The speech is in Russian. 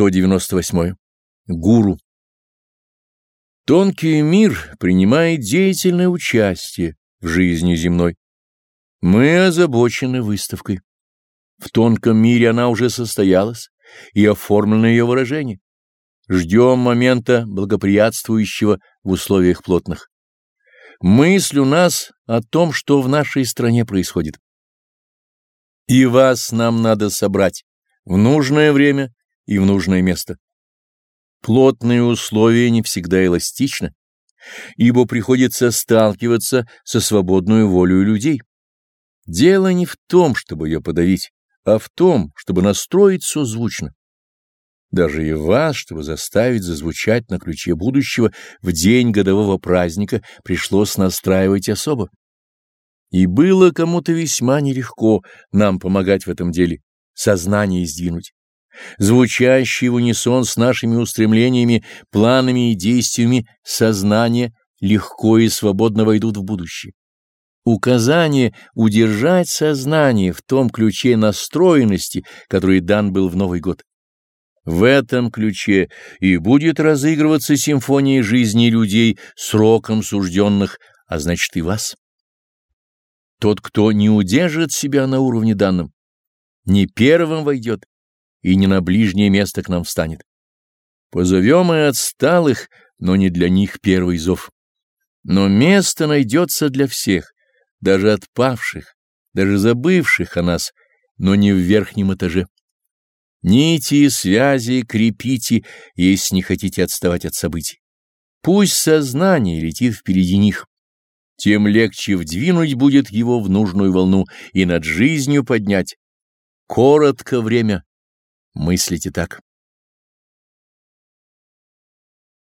198. Гуру. Тонкий мир принимает деятельное участие в жизни земной. Мы озабочены выставкой. В тонком мире она уже состоялась, и оформлено ее выражение. Ждем момента, благоприятствующего в условиях плотных. Мысль у нас о том, что в нашей стране происходит. И вас нам надо собрать в нужное время и в нужное место. Плотные условия не всегда эластичны, ибо приходится сталкиваться со свободной волей людей. Дело не в том, чтобы ее подавить, а в том, чтобы настроить созвучно. Даже и вас, чтобы заставить зазвучать на ключе будущего в день годового праздника, пришлось настраивать особо. И было кому-то весьма нелегко нам помогать в этом деле, сознание сдвинуть. Звучащие в унисон с нашими устремлениями, планами и действиями сознание легко и свободно войдут в будущее. Указание удержать сознание в том ключе настроенности, который дан был в Новый год. В этом ключе и будет разыгрываться симфония жизни людей сроком сужденных, а значит и вас. Тот, кто не удержит себя на уровне данном, не первым войдет и не на ближнее место к нам встанет. Позовем и отсталых, но не для них первый зов. Но место найдется для всех, даже отпавших, даже забывших о нас, но не в верхнем этаже. Нити и связи крепите, если не хотите отставать от событий. Пусть сознание летит впереди них тем легче вдвинуть будет его в нужную волну и над жизнью поднять. Коротко время. Мыслите так.